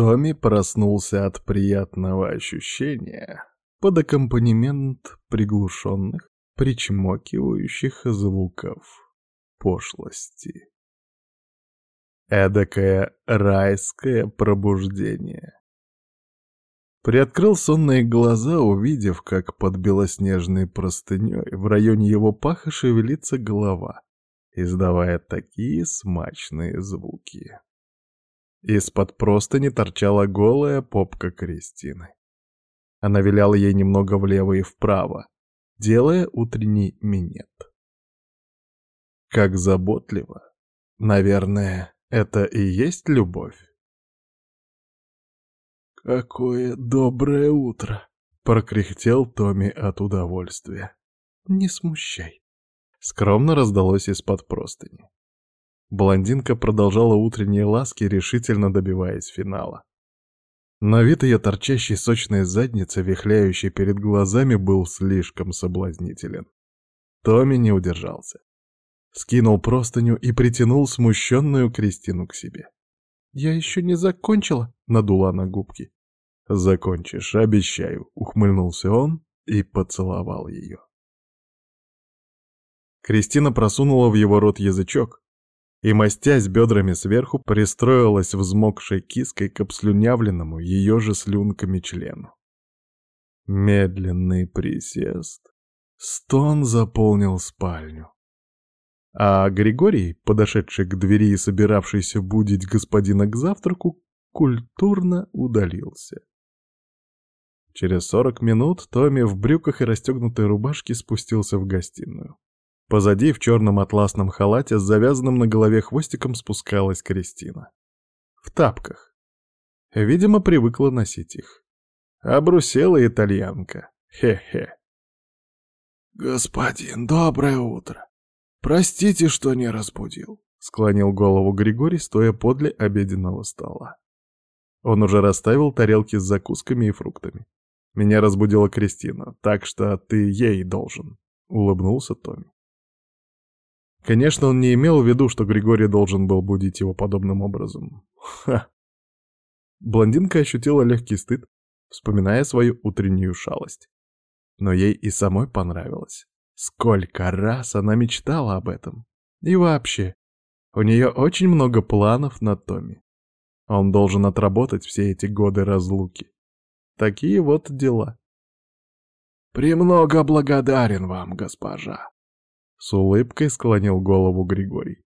Томми проснулся от приятного ощущения под аккомпанемент приглушенных, причмокивающих звуков пошлости. Эдакое райское пробуждение. Приоткрыл сонные глаза, увидев, как под белоснежной простыней в районе его паха шевелится голова, издавая такие смачные звуки. Из-под простыни торчала голая попка Кристины. Она виляла ей немного влево и вправо, делая утренний минет. Как заботливо. Наверное, это и есть любовь. «Какое доброе утро!» — прокряхтел Томми от удовольствия. «Не смущай!» — скромно раздалось из-под простыни. Блондинка продолжала утренние ласки, решительно добиваясь финала. Но вид ее торчащей сочной задницы, вихляющей перед глазами, был слишком соблазнителен. Томми не удержался. Скинул простыню и притянул смущенную Кристину к себе. «Я еще не закончила», — надула она губки. «Закончишь, обещаю», — ухмыльнулся он и поцеловал ее. Кристина просунула в его рот язычок, и, мастясь бедрами сверху, пристроилась взмокшей киской к обслюнявленному ее же слюнками члену. Медленный присест. Стон заполнил спальню. А Григорий, подошедший к двери и собиравшийся будить господина к завтраку, культурно удалился. Через сорок минут Томми в брюках и расстегнутой рубашке спустился в гостиную. Позади в черном атласном халате с завязанным на голове хвостиком спускалась Кристина. В тапках. Видимо, привыкла носить их. Обрусела итальянка. Хе-хе. «Господин, доброе утро. Простите, что не разбудил», — склонил голову Григорий, стоя подле обеденного стола. Он уже расставил тарелки с закусками и фруктами. Меня разбудила Кристина, так что ты ей должен, — улыбнулся Томми. Конечно, он не имел в виду, что Григорий должен был будить его подобным образом. Ха! Блондинка ощутила легкий стыд, вспоминая свою утреннюю шалость. Но ей и самой понравилось. Сколько раз она мечтала об этом. И вообще, у нее очень много планов на Томи. Он должен отработать все эти годы разлуки. Такие вот дела. «Премного благодарен вам, госпожа», с улыбкой склонил голову Григорий.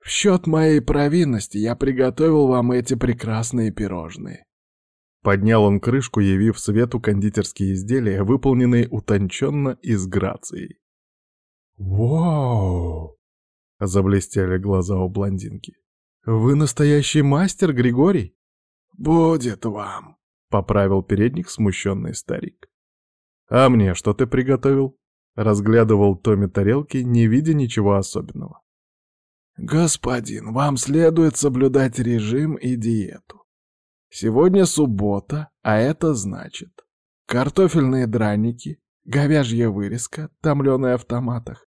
«В счет моей провинности я приготовил вам эти прекрасные пирожные». Поднял он крышку, явив свету кондитерские изделия, выполненные утонченно и с грацией. «Вау!» — заблестели глаза у блондинки. «Вы настоящий мастер, Григорий?» «Будет вам», — поправил передник смущенный старик. «А мне что ты приготовил?» Разглядывал Томми тарелки, не видя ничего особенного. «Господин, вам следует соблюдать режим и диету. Сегодня суббота, а это значит картофельные драники, говяжья вырезка, томленая в томатах,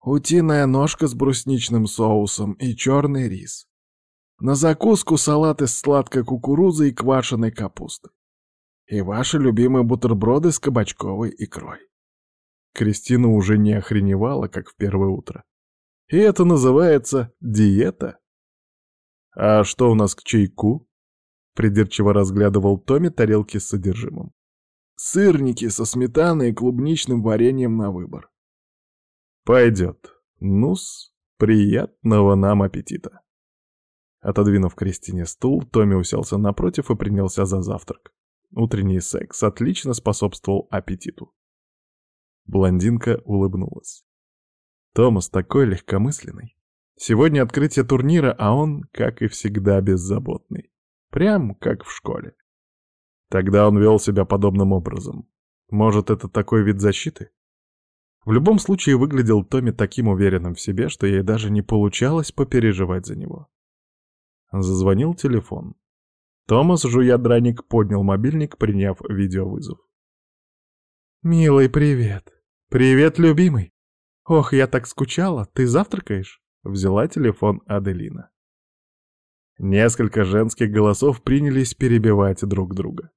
утиная ножка с брусничным соусом и черный рис. На закуску салат из сладкой кукурузы и квашеной капусты. И ваши любимые бутерброды с кабачковой икрой. Кристина уже не охреневала, как в первое утро. И это называется диета? А что у нас к чайку? Придирчиво разглядывал Томми тарелки с содержимым. Сырники со сметаной и клубничным вареньем на выбор. Пойдет. Ну-с, приятного нам аппетита. Отодвинув Кристине стул, Томми уселся напротив и принялся за завтрак. Утренний секс отлично способствовал аппетиту. Блондинка улыбнулась. Томас такой легкомысленный. Сегодня открытие турнира, а он, как и всегда, беззаботный. Прям как в школе. Тогда он вел себя подобным образом. Может, это такой вид защиты? В любом случае выглядел Томми таким уверенным в себе, что ей даже не получалось попереживать за него. Зазвонил телефон. Томас, жуя драник, поднял мобильник, приняв видеовызов. «Милый, привет!» «Привет, любимый! Ох, я так скучала, ты завтракаешь?» Взяла телефон Аделина. Несколько женских голосов принялись перебивать друг друга.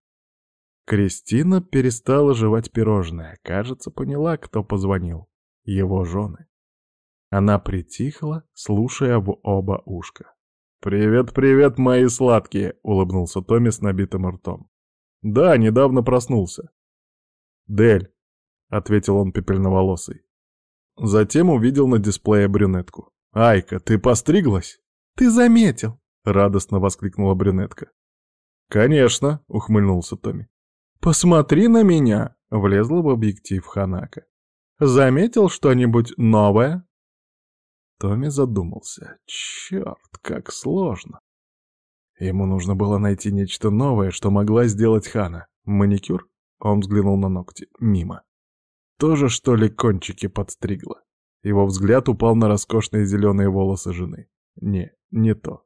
Кристина перестала жевать пирожное, кажется, поняла, кто позвонил. Его жены. Она притихла, слушая в оба ушка. «Привет, привет, мои сладкие!» — улыбнулся Томми с набитым ртом. «Да, недавно проснулся». «Дель», — ответил он пепельноволосый. Затем увидел на дисплее брюнетку. «Айка, ты постриглась?» «Ты заметил!» — радостно воскликнула брюнетка. «Конечно!» — ухмыльнулся Томми. «Посмотри на меня!» — влезла в объектив Ханака. «Заметил что-нибудь новое?» Томми задумался. Черт, как сложно. Ему нужно было найти нечто новое, что могла сделать Хана. Маникюр? Он взглянул на ногти. Мимо. Тоже, что ли, кончики подстригла? Его взгляд упал на роскошные зеленые волосы жены. Не, не то.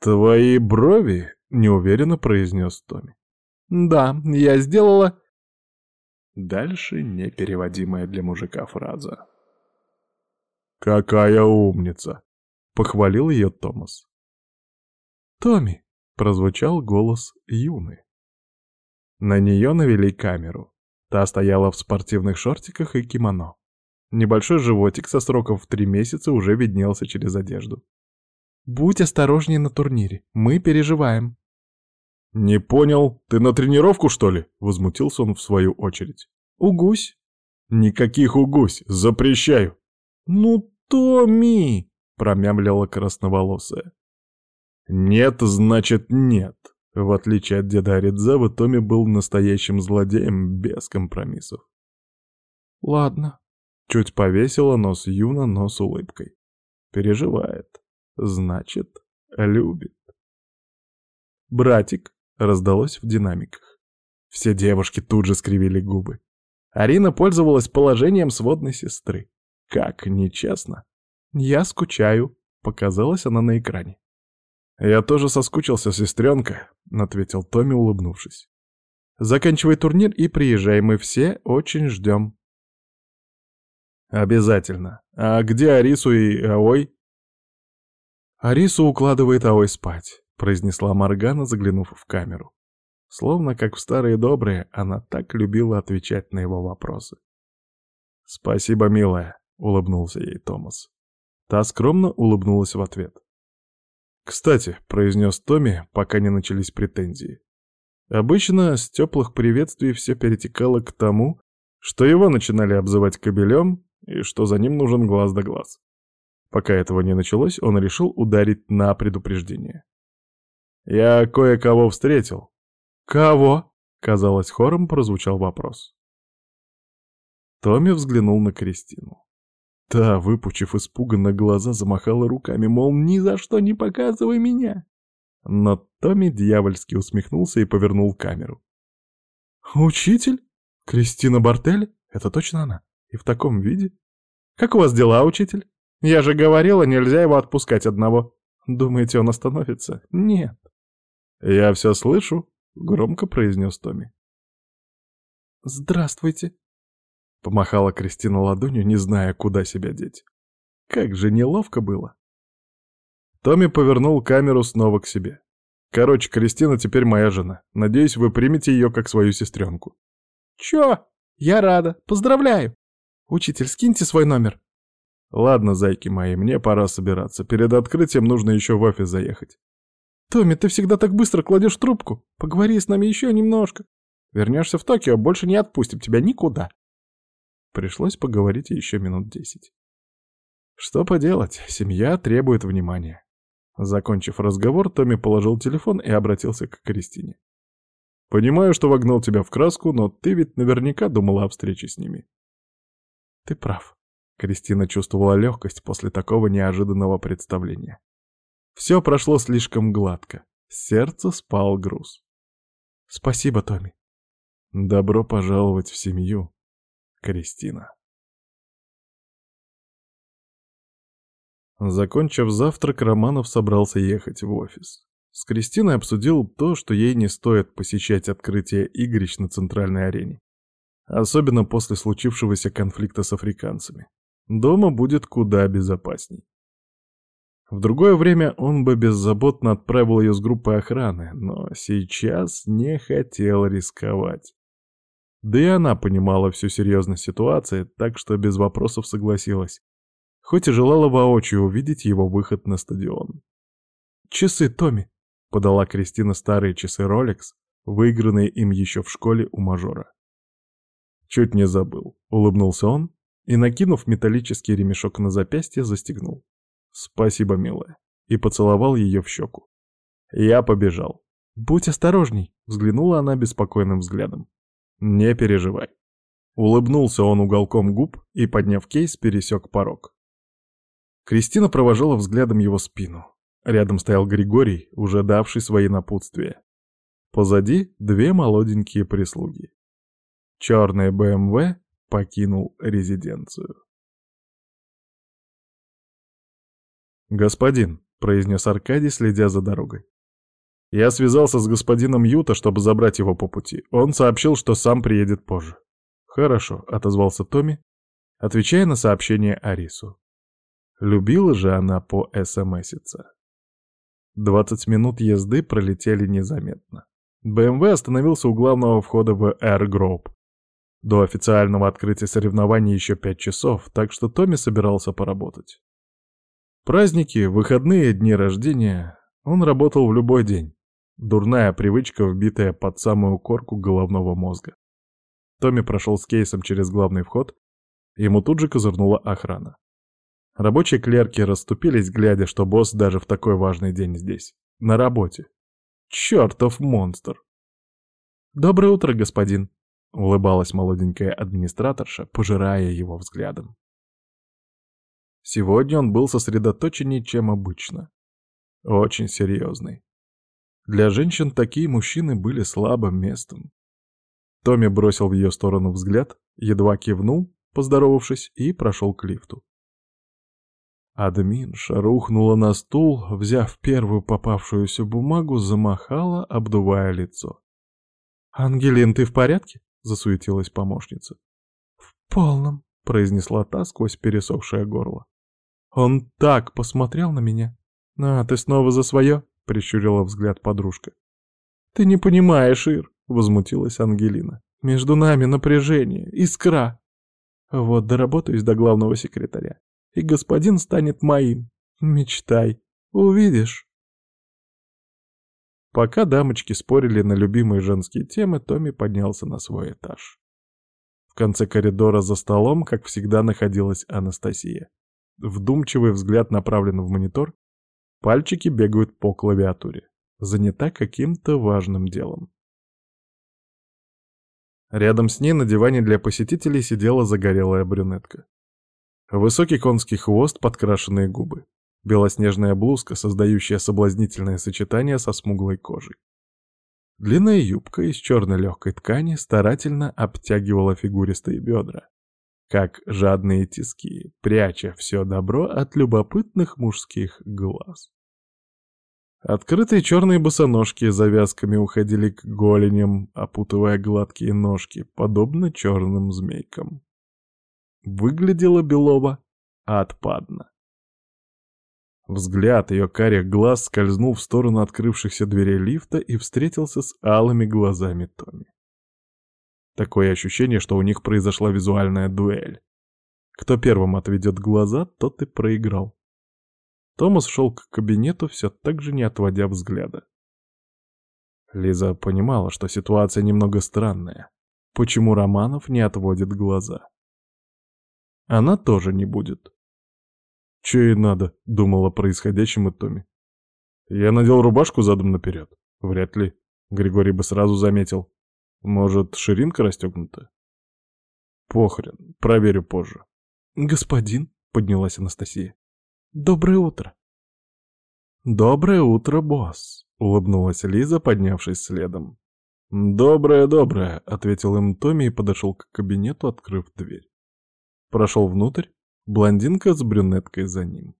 «Твои брови?» — неуверенно произнес Томми. «Да, я сделала...» Дальше непереводимая для мужика фраза. «Какая умница!» — похвалил ее Томас. «Томми!» — прозвучал голос Юны. На нее навели камеру. Та стояла в спортивных шортиках и кимоно. Небольшой животик со сроком в три месяца уже виднелся через одежду. «Будь осторожнее на турнире, мы переживаем». «Не понял, ты на тренировку, что ли?» — возмутился он в свою очередь. «Угусь». «Никаких угусь, запрещаю». «Ну, Томми!» — промямлила красноволосая. «Нет, значит нет». В отличие от деда Аридзавы, Томми был настоящим злодеем без компромиссов. «Ладно». Чуть повесила нос Юна, но с улыбкой. Переживает. Значит, любит. «Братик», — раздалось в динамиках. Все девушки тут же скривили губы. Арина пользовалась положением сводной сестры. Как нечестно. Я скучаю, показалась она на экране. Я тоже соскучился, сестренка, ответил Томми, улыбнувшись. Заканчивай турнир и приезжай, мы все очень ждем. Обязательно. А где Арису и Аой? Арису укладывает Аой спать, произнесла Маргана, заглянув в камеру. Словно как в старые добрые, она так любила отвечать на его вопросы. «Спасибо, милая», — улыбнулся ей Томас. Та скромно улыбнулась в ответ. «Кстати», — произнес Томми, пока не начались претензии. Обычно с теплых приветствий все перетекало к тому, что его начинали обзывать кобелем и что за ним нужен глаз да глаз. Пока этого не началось, он решил ударить на предупреждение. «Я кое-кого встретил». «Кого?» — казалось, хором прозвучал вопрос. Томми взглянул на Кристину. Та, выпучив испуганно глаза, замахала руками, мол, ни за что не показывай меня. Но Томми дьявольски усмехнулся и повернул камеру. «Учитель? Кристина Бартель? Это точно она? И в таком виде? Как у вас дела, учитель? Я же говорила, нельзя его отпускать одного. Думаете, он остановится? Нет». «Я все слышу», — громко произнес Томми. «Здравствуйте», — помахала Кристина ладонью, не зная, куда себя деть. Как же неловко было. Томми повернул камеру снова к себе. «Короче, Кристина теперь моя жена. Надеюсь, вы примете ее как свою сестренку». «Чё? Я рада. Поздравляю. Учитель, скиньте свой номер». «Ладно, зайки мои, мне пора собираться. Перед открытием нужно еще в офис заехать». «Томми, ты всегда так быстро кладешь трубку. Поговори с нами еще немножко. Вернешься в Токио, больше не отпустим тебя никуда». Пришлось поговорить еще минут десять. Что поделать, семья требует внимания. Закончив разговор, Томми положил телефон и обратился к Кристине. «Понимаю, что вогнал тебя в краску, но ты ведь наверняка думала о встрече с ними». «Ты прав». Кристина чувствовала легкость после такого неожиданного представления. Все прошло слишком гладко. Сердце спал груз. «Спасибо, Томми». «Добро пожаловать в семью», Кристина. Закончив завтрак, Романов собрался ехать в офис. С Кристиной обсудил то, что ей не стоит посещать открытие игрищ на центральной арене. Особенно после случившегося конфликта с африканцами. Дома будет куда безопасней. В другое время он бы беззаботно отправил ее с группой охраны, но сейчас не хотел рисковать. Да и она понимала всю серьезность ситуации, так что без вопросов согласилась, хоть и желала воочию увидеть его выход на стадион. «Часы, Томми!» — подала Кристина старые часы Rolex, выигранные им еще в школе у мажора. Чуть не забыл. Улыбнулся он и, накинув металлический ремешок на запястье, застегнул. «Спасибо, милая», и поцеловал ее в щеку. Я побежал. «Будь осторожней», — взглянула она беспокойным взглядом. «Не переживай». Улыбнулся он уголком губ и, подняв кейс, пересек порог. Кристина провожала взглядом его спину. Рядом стоял Григорий, уже давший свои напутствия. Позади две молоденькие прислуги. Черный БМВ покинул резиденцию. «Господин», — произнес Аркадий, следя за дорогой. «Я связался с господином Юта, чтобы забрать его по пути. Он сообщил, что сам приедет позже». «Хорошо», — отозвался Томми, отвечая на сообщение Арису. Любила же она по СМСиться. Двадцать минут езды пролетели незаметно. БМВ остановился у главного входа в Air Group. До официального открытия соревнований еще пять часов, так что Томми собирался поработать. Праздники, выходные, дни рождения — он работал в любой день. Дурная привычка, вбитая под самую корку головного мозга. Томми прошел с кейсом через главный вход, ему тут же козырнула охрана. Рабочие клерки расступились, глядя, что босс даже в такой важный день здесь, на работе. Чертов монстр! «Доброе утро, господин!» — улыбалась молоденькая администраторша, пожирая его взглядом. Сегодня он был сосредоточеннее, чем обычно. Очень серьезный. Для женщин такие мужчины были слабым местом. Томми бросил в ее сторону взгляд, едва кивнул, поздоровавшись, и прошел к лифту. Админша рухнула на стул, взяв первую попавшуюся бумагу, замахала, обдувая лицо. «Ангелин, ты в порядке?» — засуетилась помощница. «В полном», — произнесла та сквозь пересохшее горло. «Он так посмотрел на меня». «А, ты снова за свое?» — прищурила взгляд подружка. «Ты не понимаешь, Ир», — возмутилась Ангелина. «Между нами напряжение, искра. Вот доработаюсь до главного секретаря и господин станет моим. Мечтай, увидишь. Пока дамочки спорили на любимые женские темы, Томми поднялся на свой этаж. В конце коридора за столом, как всегда, находилась Анастасия. Вдумчивый взгляд направлен в монитор, пальчики бегают по клавиатуре. Занята каким-то важным делом. Рядом с ней на диване для посетителей сидела загорелая брюнетка. Высокий конский хвост, подкрашенные губы. Белоснежная блузка, создающая соблазнительное сочетание со смуглой кожей. Длинная юбка из черной легкой ткани старательно обтягивала фигуристые бедра, как жадные тиски, пряча все добро от любопытных мужских глаз. Открытые черные босоножки завязками уходили к голеням, опутывая гладкие ножки, подобно черным змейкам. Выглядела Белова отпадно. Взгляд ее карих глаз скользнул в сторону открывшихся дверей лифта и встретился с алыми глазами Томми. Такое ощущение, что у них произошла визуальная дуэль. Кто первым отведет глаза, тот и проиграл. Томас шел к кабинету, все так же не отводя взгляда. Лиза понимала, что ситуация немного странная. Почему Романов не отводит глаза? она тоже не будет. Че ей надо, думала о происходящем и Томми. Я надел рубашку задом наперед. Вряд ли. Григорий бы сразу заметил. Может, ширинка расстегнута? Похрен, проверю позже. Господин, поднялась Анастасия. Доброе утро. Доброе утро, босс, улыбнулась Лиза, поднявшись следом. «Доброе-доброе», — ответил им Томми и подошел к кабинету, открыв дверь. Прошел внутрь, блондинка с брюнеткой за ним.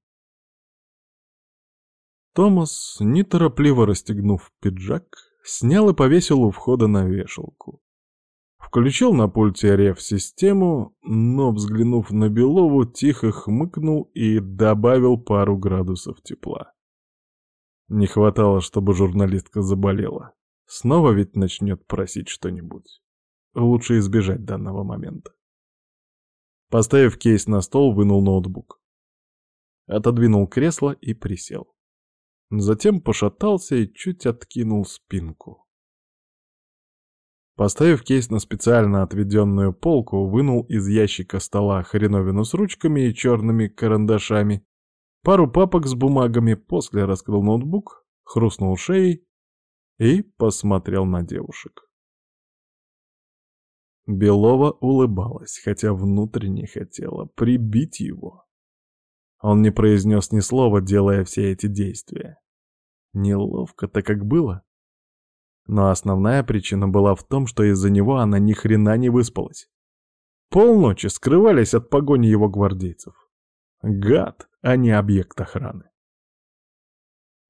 Томас, неторопливо расстегнув пиджак, снял и повесил у входа на вешалку. Включил на пульте реф-систему, но, взглянув на Белову, тихо хмыкнул и добавил пару градусов тепла. Не хватало, чтобы журналистка заболела. Снова ведь начнет просить что-нибудь. Лучше избежать данного момента. Поставив кейс на стол, вынул ноутбук. Отодвинул кресло и присел. Затем пошатался и чуть откинул спинку. Поставив кейс на специально отведенную полку, вынул из ящика стола хреновину с ручками и черными карандашами, пару папок с бумагами, после раскрыл ноутбук, хрустнул шеей и посмотрел на девушек. Белова улыбалась, хотя внутренне хотела прибить его. Он не произнес ни слова, делая все эти действия. Неловко-то как было. Но основная причина была в том, что из-за него она ни хрена не выспалась. Полночи скрывались от погони его гвардейцев. Гад, а не объект охраны.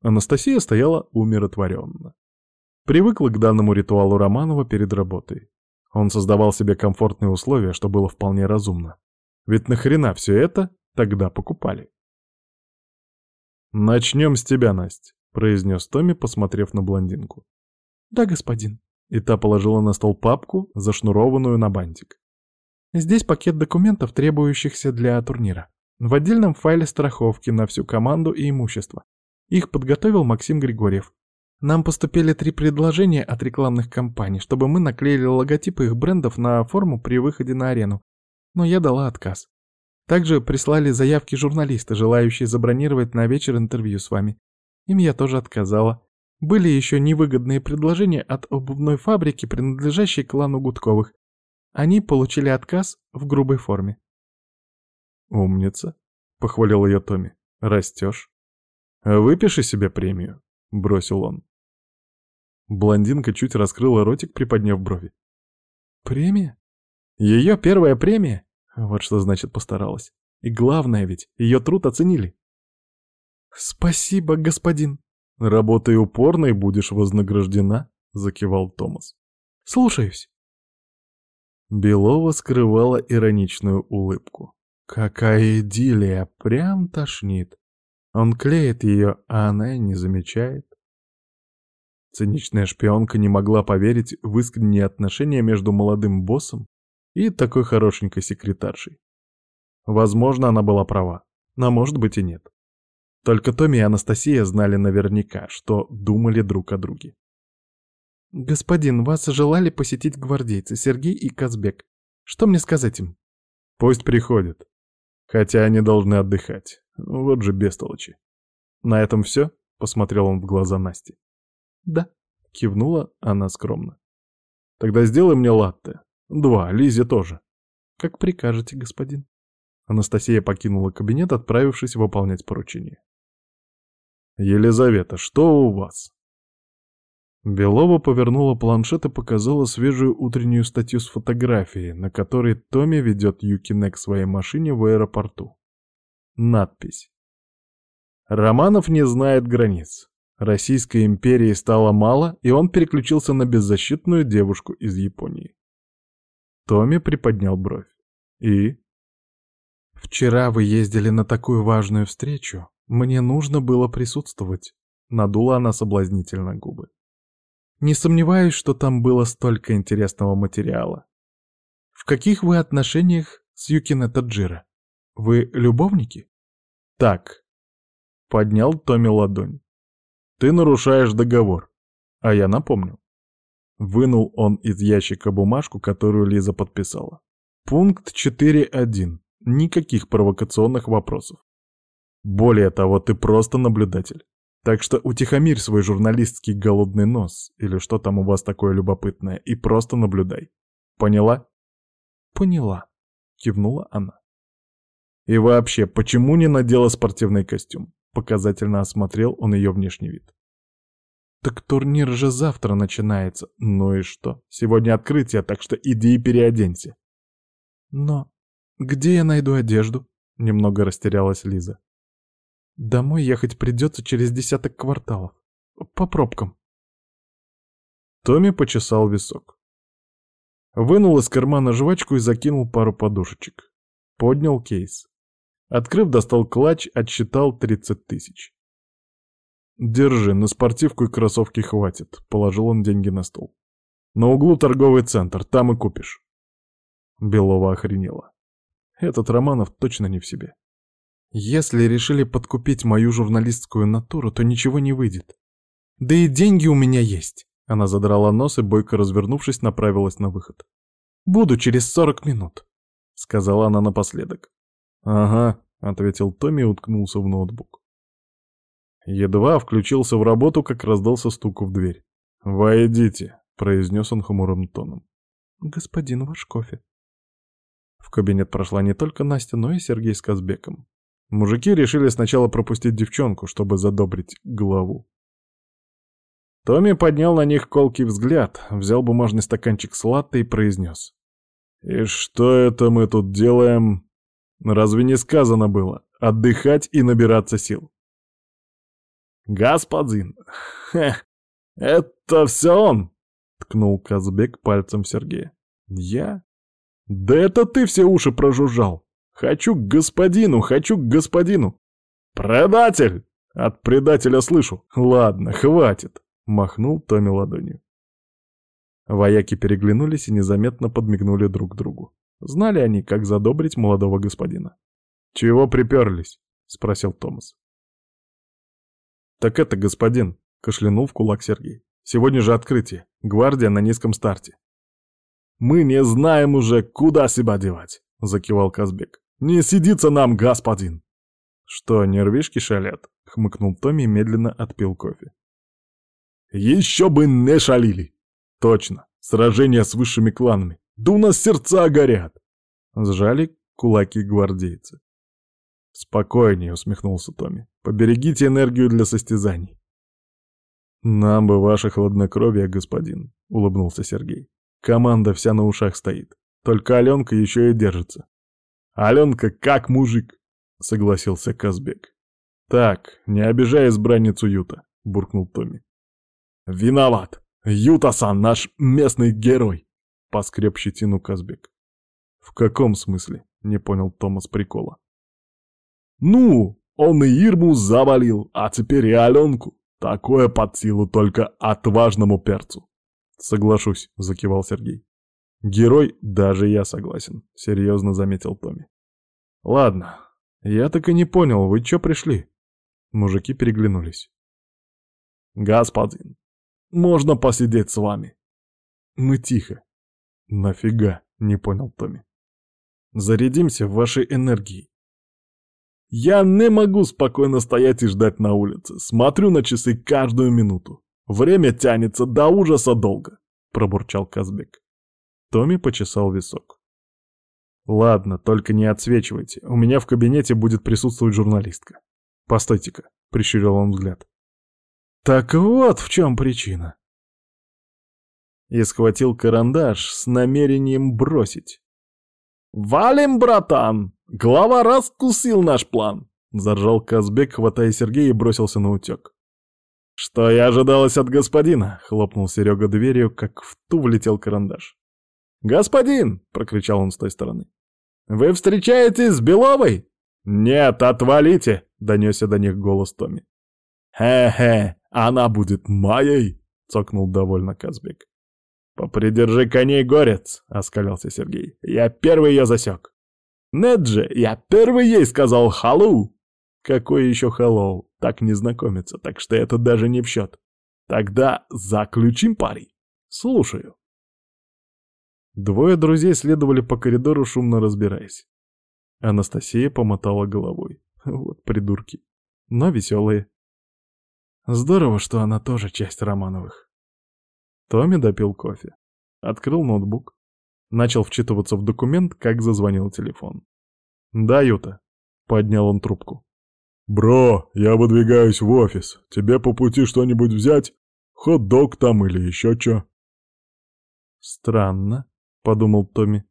Анастасия стояла умиротворенно. Привыкла к данному ритуалу Романова перед работой. Он создавал себе комфортные условия, что было вполне разумно. Ведь нахрена все это тогда покупали? «Начнем с тебя, Настя», — произнес Томми, посмотрев на блондинку. «Да, господин». И та положила на стол папку, зашнурованную на бантик. «Здесь пакет документов, требующихся для турнира. В отдельном файле страховки на всю команду и имущество. Их подготовил Максим Григорьев. Нам поступили три предложения от рекламных компаний, чтобы мы наклеили логотипы их брендов на форму при выходе на арену. Но я дала отказ. Также прислали заявки журналисты, желающие забронировать на вечер интервью с вами. Им я тоже отказала. Были еще невыгодные предложения от обувной фабрики, принадлежащей клану Гудковых. Они получили отказ в грубой форме. «Умница», — похвалил ее Томми. «Растешь. Выпиши себе премию», — бросил он. Блондинка чуть раскрыла ротик, приподняв брови. «Премия? Ее первая премия? Вот что значит постаралась. И главное ведь, ее труд оценили». «Спасибо, господин». «Работай упорно и будешь вознаграждена», — закивал Томас. «Слушаюсь». Белова скрывала ироничную улыбку. Какая идиллия, прям тошнит. Он клеит ее, а она и не замечает. Циничная шпионка не могла поверить в искренние отношения между молодым боссом и такой хорошенькой секретаршей. Возможно, она была права, но может быть и нет. Только Томми и Анастасия знали наверняка, что думали друг о друге. «Господин, вас желали посетить гвардейцы Сергей и Казбек. Что мне сказать им?» «Пусть приходят. Хотя они должны отдыхать. Вот же бестолочи». «На этом все?» — посмотрел он в глаза Насти. «Да», — кивнула она скромно. «Тогда сделай мне латте. Два, Лизе тоже». «Как прикажете, господин». Анастасия покинула кабинет, отправившись выполнять поручение. «Елизавета, что у вас?» Белова повернула планшет и показала свежую утреннюю статью с фотографией, на которой Томми ведет Юкине к своей машине в аэропорту. Надпись. «Романов не знает границ. Российской империи стало мало, и он переключился на беззащитную девушку из Японии. Томми приподнял бровь. И? «Вчера вы ездили на такую важную встречу. Мне нужно было присутствовать», — надула она соблазнительно губы. «Не сомневаюсь, что там было столько интересного материала. В каких вы отношениях с Юкине Таджира? Вы любовники?» «Так», — поднял Томми ладонь. Ты нарушаешь договор. А я напомню. Вынул он из ящика бумажку, которую Лиза подписала. Пункт 4.1. Никаких провокационных вопросов. Более того, ты просто наблюдатель. Так что утихомирь свой журналистский голодный нос, или что там у вас такое любопытное, и просто наблюдай. Поняла? Поняла, кивнула она. И вообще, почему не надела спортивный костюм? Показательно осмотрел он ее внешний вид. «Так турнир же завтра начинается. Ну и что? Сегодня открытие, так что иди и переоденься». «Но где я найду одежду?» — немного растерялась Лиза. «Домой ехать придется через десяток кварталов. По пробкам». Томми почесал висок. Вынул из кармана жвачку и закинул пару подушечек. Поднял кейс. Открыв, достал клатч, отсчитал 30 тысяч. «Держи, на спортивку и кроссовки хватит», — положил он деньги на стол. «На углу торговый центр, там и купишь». Белова охренела. Этот Романов точно не в себе. Если решили подкупить мою журналистскую натуру, то ничего не выйдет. Да и деньги у меня есть. Она задрала нос и, бойко развернувшись, направилась на выход. «Буду через сорок минут», — сказала она напоследок. «Ага», — ответил Томми и уткнулся в ноутбук. Едва включился в работу, как раздался стук в дверь. «Войдите», — произнес он хмурым тоном. «Господин, ваш кофе». В кабинет прошла не только Настя, но и Сергей с Казбеком. Мужики решили сначала пропустить девчонку, чтобы задобрить главу. Томми поднял на них колкий взгляд, взял бумажный стаканчик с латте и произнес. «И что это мы тут делаем? Разве не сказано было? Отдыхать и набираться сил?» «Господин, хе, это все он!» — ткнул Казбек пальцем Сергея. «Я? Да это ты все уши прожужжал! Хочу к господину, хочу к господину!» «Предатель!» «От предателя слышу. Ладно, хватит!» — махнул Томми ладонью. Вояки переглянулись и незаметно подмигнули друг другу. Знали они, как задобрить молодого господина. «Чего приперлись?» — спросил Томас. «Так это, господин», — кашлянул в кулак Сергей. «Сегодня же открытие. Гвардия на низком старте». «Мы не знаем уже, куда себя девать», — закивал Казбек. «Не сидится нам, господин!» «Что, нервишки шалят?» — хмыкнул Томми и медленно отпил кофе. «Еще бы не шалили!» «Точно! Сражение с высшими кланами! Да у нас сердца горят!» Сжали кулаки гвардейцы. «Спокойнее», — усмехнулся Томми. «Поберегите энергию для состязаний». «Нам бы ваше хладнокровие, господин», — улыбнулся Сергей. «Команда вся на ушах стоит. Только Аленка еще и держится». «Аленка как мужик», — согласился Казбек. «Так, не обижай избранницу Юта», — буркнул Томми. «Виноват! Юта-сан наш местный герой!» — поскреб щетину Казбек. «В каком смысле?» — не понял Томас прикола. Ну, он и Ирму завалил, а теперь и Аленку. Такое под силу только отважному перцу. Соглашусь, закивал Сергей. Герой, даже я согласен, серьезно заметил Томми. Ладно, я так и не понял, вы чё пришли? Мужики переглянулись. Господин, можно посидеть с вами? Мы тихо. Нафига, не понял Томми. Зарядимся вашей энергии. Я не могу спокойно стоять и ждать на улице. Смотрю на часы каждую минуту. Время тянется до ужаса долго, пробурчал Казбек. Томми почесал висок. Ладно, только не отсвечивайте. У меня в кабинете будет присутствовать журналистка. Постойте-ка, прищурил он взгляд. Так вот в чем причина. И схватил карандаш с намерением бросить. «Валим, братан!» «Глава раскусил наш план!» — заржал Казбек, хватая Сергея и бросился на утек. «Что и ожидалось от господина!» — хлопнул Серега дверью, как в ту влетел карандаш. «Господин!» — прокричал он с той стороны. «Вы встречаетесь с Беловой?» «Нет, отвалите!» — донесся до них голос Томи. «Хе-хе, она будет моей!» — цокнул довольно Казбек. «Попридержи коней, горец!» — оскалялся Сергей. «Я первый ее засек!» Нет же, я первый ей сказал «халу». Какой еще халоу? Так не знакомиться, так что это даже не в счет. Тогда заключим пари. Слушаю. Двое друзей следовали по коридору, шумно разбираясь. Анастасия помотала головой. Вот придурки. Но веселые. Здорово, что она тоже часть Романовых. Томми допил кофе. Открыл ноутбук. Начал вчитываться в документ, как зазвонил телефон. «Да, Юта», — поднял он трубку. «Бро, я выдвигаюсь в офис. Тебе по пути что-нибудь взять? Хот-дог там или еще что?» «Странно», — подумал Томми.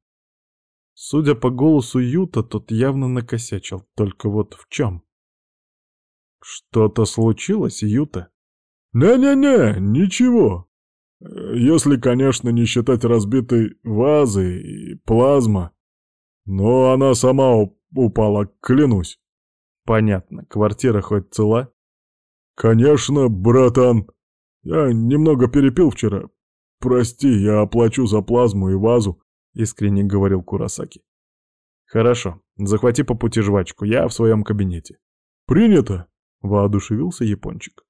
Судя по голосу Юта, тот явно накосячил. Только вот в чем? «Что-то случилось, Юта?» «Не-не-не, ничего. Если, конечно, не считать разбитой вазы и плазма. Но она сама упала, клянусь. Понятно, квартира хоть цела? Конечно, братан. Я немного перепил вчера. Прости, я оплачу за плазму и вазу, искренне говорил Курасаки. Хорошо, захвати по пути жвачку, я в своем кабинете. Принято, воодушевился япончик.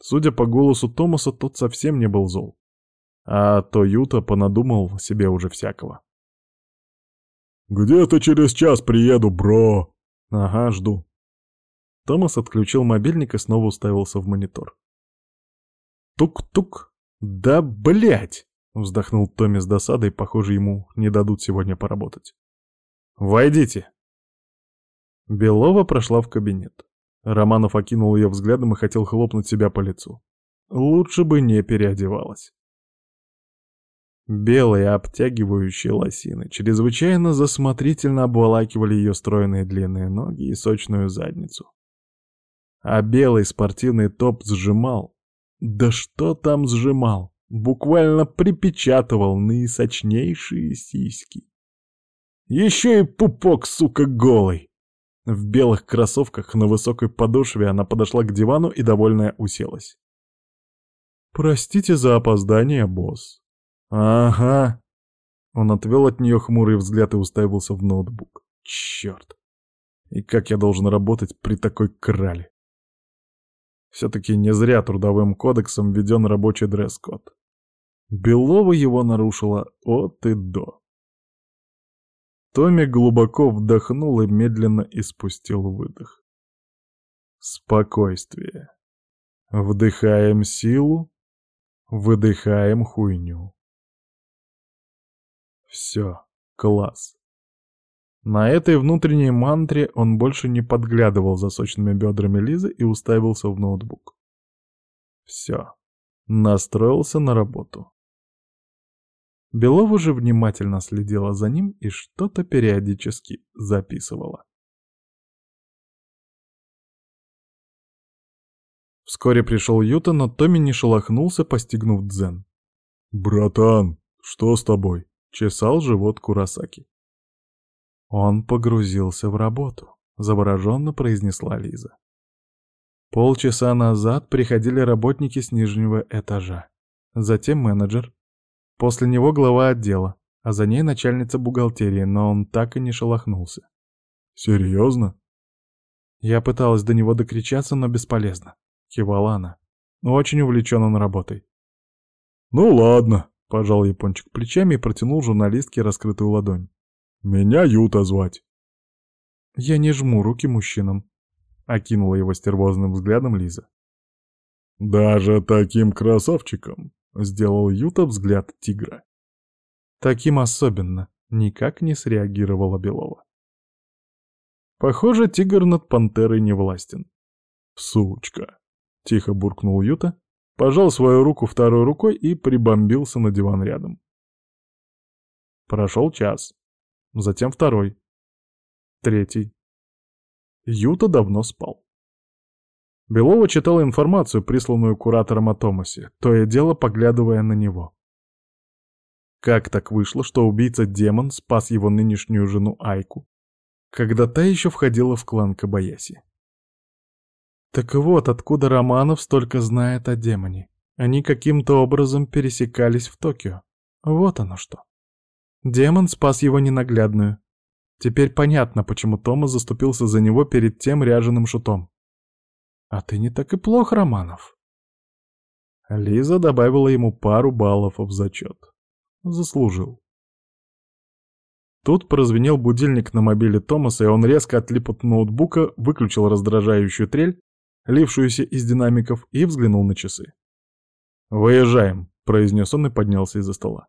Судя по голосу Томаса, тот совсем не был зол. А то Юта понадумал себе уже всякого. «Где-то через час приеду, бро!» «Ага, жду». Томас отключил мобильник и снова уставился в монитор. «Тук-тук! Да блять!» — вздохнул Томми с досадой, похоже, ему не дадут сегодня поработать. «Войдите!» Белова прошла в кабинет. Романов окинул ее взглядом и хотел хлопнуть себя по лицу. Лучше бы не переодевалась. Белые обтягивающие лосины чрезвычайно засмотрительно обволакивали ее стройные длинные ноги и сочную задницу. А белый спортивный топ сжимал. Да что там сжимал? Буквально припечатывал наисочнейшие сиськи. Еще и пупок, сука, голый. В белых кроссовках на высокой подошве она подошла к дивану и довольная уселась. «Простите за опоздание, босс», «Ага». Он отвел от нее хмурый взгляд и уставился в ноутбук. «Черт! И как я должен работать при такой крале?» Все-таки не зря трудовым кодексом введен рабочий дресс-код. Белова его нарушила от и до. Томми глубоко вдохнул и медленно испустил выдох. Спокойствие. Вдыхаем силу, выдыхаем хуйню. Все, класс. На этой внутренней мантре он больше не подглядывал за сочными бедрами Лизы и уставился в ноутбук. Все, настроился на работу. Белова же внимательно следила за ним и что-то периодически записывала. Вскоре пришел Юта, но Томми не шелохнулся, постигнув дзен. «Братан, что с тобой?» чесал живот Курасаки. Он погрузился в работу, завороженно произнесла Лиза. Полчаса назад приходили работники с нижнего этажа, затем менеджер, после него глава отдела, а за ней начальница бухгалтерии, но он так и не шелохнулся. «Серьезно?» Я пыталась до него докричаться, но бесполезно. Кивала она. Очень увлечен он работой. «Ну ладно», Пожал япончик плечами и протянул журналистке раскрытую ладонь. «Меня Юта звать». «Я не жму руки мужчинам», — окинула его стервозным взглядом Лиза. «Даже таким красавчиком?» — сделал Юта взгляд тигра. «Таким особенно», — никак не среагировала Белова. Похоже, тигр над пантерой не властен. «Сучка!» — тихо буркнул Юта пожал свою руку второй рукой и прибомбился на диван рядом. Прошел час, затем второй, третий. Юта давно спал. Белова читала информацию, присланную куратором о Томасе, то и дело поглядывая на него. Как так вышло, что убийца-демон спас его нынешнюю жену Айку, когда та еще входила в клан Кабаяси? Так вот, откуда Романов столько знает о демоне. Они каким-то образом пересекались в Токио. Вот оно что. Демон спас его ненаглядную. Теперь понятно, почему Томас заступился за него перед тем ряженым шутом. А ты не так и плох, Романов. Лиза добавила ему пару баллов в зачет. Заслужил. Тут прозвенел будильник на мобиле Томаса, и он резко отлип от ноутбука, выключил раздражающую трель лившуюся из динамиков, и взглянул на часы. «Выезжаем», — произнес он и поднялся из-за стола.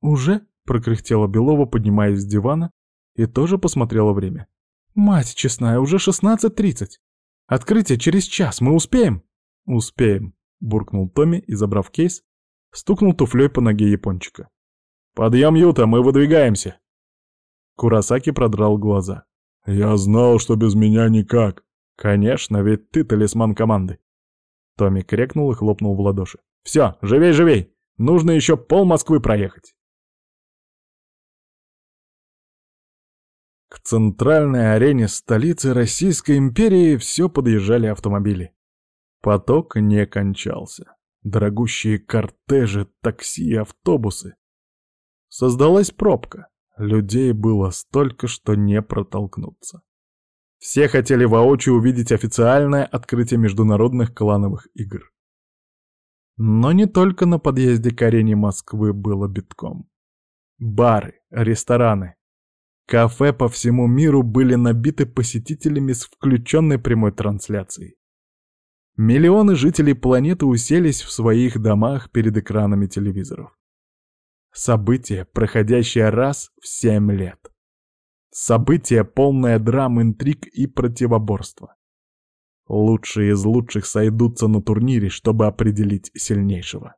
«Уже?» — прокряхтела Белова, поднимаясь с дивана, и тоже посмотрела время. «Мать честная, уже шестнадцать тридцать. Открытие через час, мы успеем?» «Успеем», — буркнул Томми и, забрав кейс, стукнул туфлей по ноге япончика. «Подъем, Юта, мы выдвигаемся!» Курасаки продрал глаза. «Я знал, что без меня никак!» «Конечно, ведь ты талисман команды!» Томми крикнул и хлопнул в ладоши. «Все, живей, живей! Нужно еще пол Москвы проехать. Центральной арене столицы Российской империи все подъезжали автомобили. Поток не кончался. Дорогущие кортежи, такси автобусы. Создалась пробка. Людей было столько, что не протолкнуться. Все хотели воочию увидеть официальное открытие международных клановых игр. Но не только на подъезде к арене Москвы было битком. Бары, рестораны, кафе по всему миру были набиты посетителями с включенной прямой трансляцией. Миллионы жителей планеты уселись в своих домах перед экранами телевизоров. Событие, проходящее раз в семь лет. Событие, полное драм, интриг и противоборства. Лучшие из лучших сойдутся на турнире, чтобы определить сильнейшего.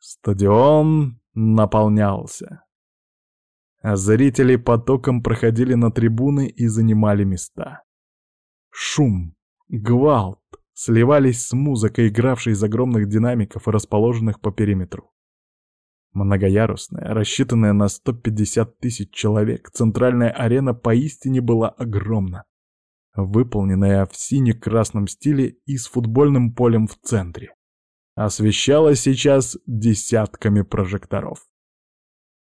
Стадион наполнялся. А зрители потоком проходили на трибуны и занимали места. Шум, гвалт сливались с музыкой, игравшей из огромных динамиков, расположенных по периметру. Многоярусная, рассчитанная на 150 тысяч человек, центральная арена поистине была огромна, выполненная в сине-красном стиле и с футбольным полем в центре. Освещалась сейчас десятками прожекторов.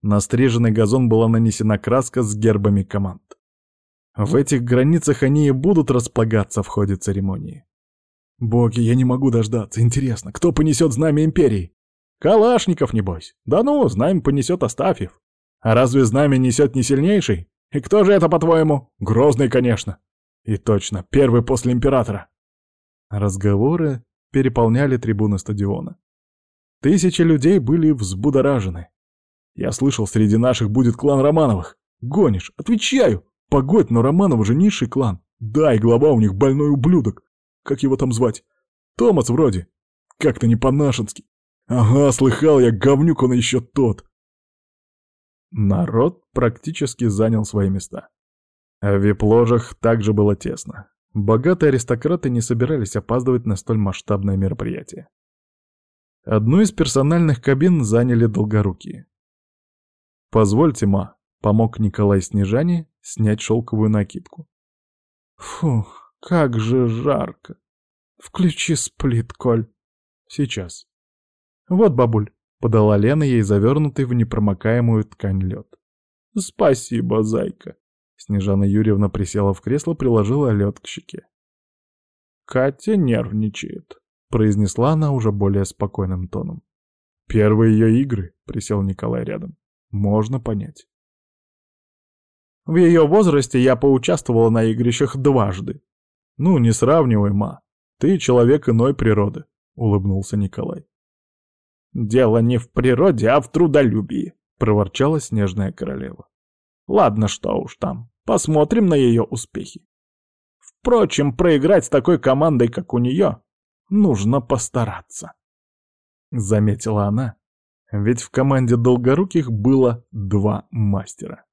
На стриженный газон была нанесена краска с гербами команд. В этих границах они и будут располагаться в ходе церемонии. Боги, я не могу дождаться. Интересно, кто понесет знамя Империи? Калашников, небось. Да ну, знамя понесет Астафьев. А разве знамя несет не сильнейший? И кто же это, по-твоему? Грозный, конечно. И точно, первый после императора. Разговоры переполняли трибуны стадиона. Тысячи людей были взбудоражены. Я слышал, среди наших будет клан Романовых. Гонишь, отвечаю. Погодь, но Романов же низший клан. Да, и глава у них больной ублюдок. Как его там звать? Томас вроде. Как-то не по-нашенски. Ага, слыхал я, говнюк он еще тот. Народ практически занял свои места. В вип-ложах также было тесно. Богатые аристократы не собирались опаздывать на столь масштабное мероприятие. Одну из персональных кабин заняли долгорукие. «Позвольте, ма», — помог Николай Снежане снять шелковую накидку. «Фух, как же жарко! Включи сплит, Коль!» «Сейчас». «Вот, бабуль», — подала Лена ей завернутый в непромокаемую ткань лед. «Спасибо, зайка». Снежана Юрьевна присела в кресло, приложила лед к щеке. «Катя нервничает», — произнесла она уже более спокойным тоном. «Первые ее игры», — присел Николай рядом. «Можно понять». В ее возрасте я поучаствовала на игрищах дважды. Ну, не сравнивай, ма. Ты человек иной природы, — улыбнулся Николай. «Дело не в природе, а в трудолюбии», — проворчала снежная королева. «Ладно, что уж там, посмотрим на ее успехи. Впрочем, проиграть с такой командой, как у нее, нужно постараться», — заметила она, ведь в команде Долгоруких было два мастера.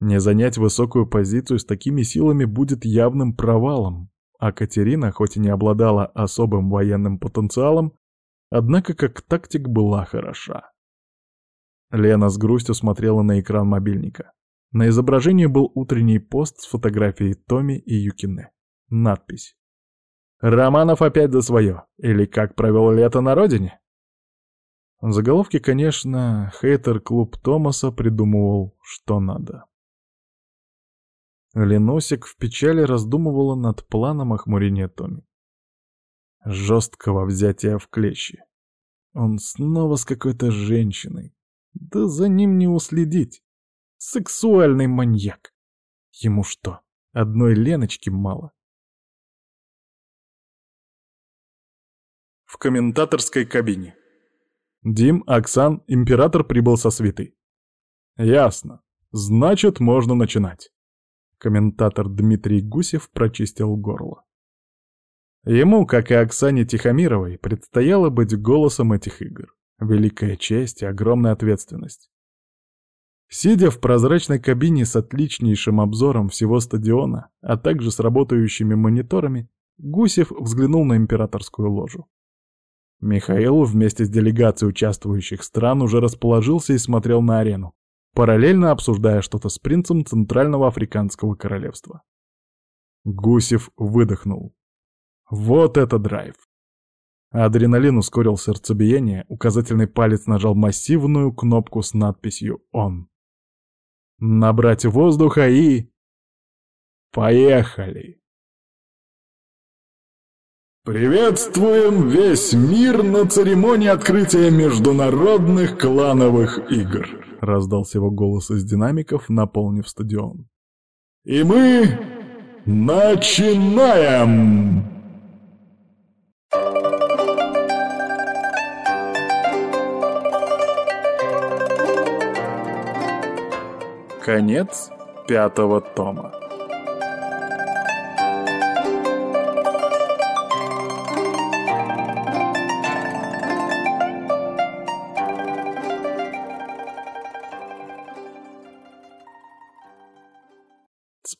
Не занять высокую позицию с такими силами будет явным провалом, а Катерина, хоть и не обладала особым военным потенциалом, Однако как тактик была хороша. Лена с грустью смотрела на экран мобильника. На изображении был утренний пост с фотографией Томи и Юкине. Надпись. «Романов опять за свое» или «Как провел лето на родине?» Заголовки, конечно, хейтер-клуб Томаса придумывал, что надо. Леносик в печали раздумывала над планом охмурения Томи жесткого взятия в клещи. Он снова с какой-то женщиной. Да за ним не уследить. Сексуальный маньяк. Ему что, одной Леночки мало? В комментаторской кабине. Дим, Оксан, император прибыл со свитой. Ясно. Значит, можно начинать. Комментатор Дмитрий Гусев прочистил горло. Ему, как и Оксане Тихомировой, предстояло быть голосом этих игр. Великая честь и огромная ответственность. Сидя в прозрачной кабине с отличнейшим обзором всего стадиона, а также с работающими мониторами, Гусев взглянул на императорскую ложу. Михаил вместе с делегацией участвующих стран уже расположился и смотрел на арену, параллельно обсуждая что-то с принцем Центрального Африканского Королевства. Гусев выдохнул. Вот это драйв! Адреналин ускорил сердцебиение, указательный палец нажал массивную кнопку с надписью «Он». Набрать воздуха и... Поехали! Приветствуем весь мир на церемонии открытия международных клановых игр. Раздался его голос из динамиков, наполнив стадион. И мы начинаем! Конец пятого тома.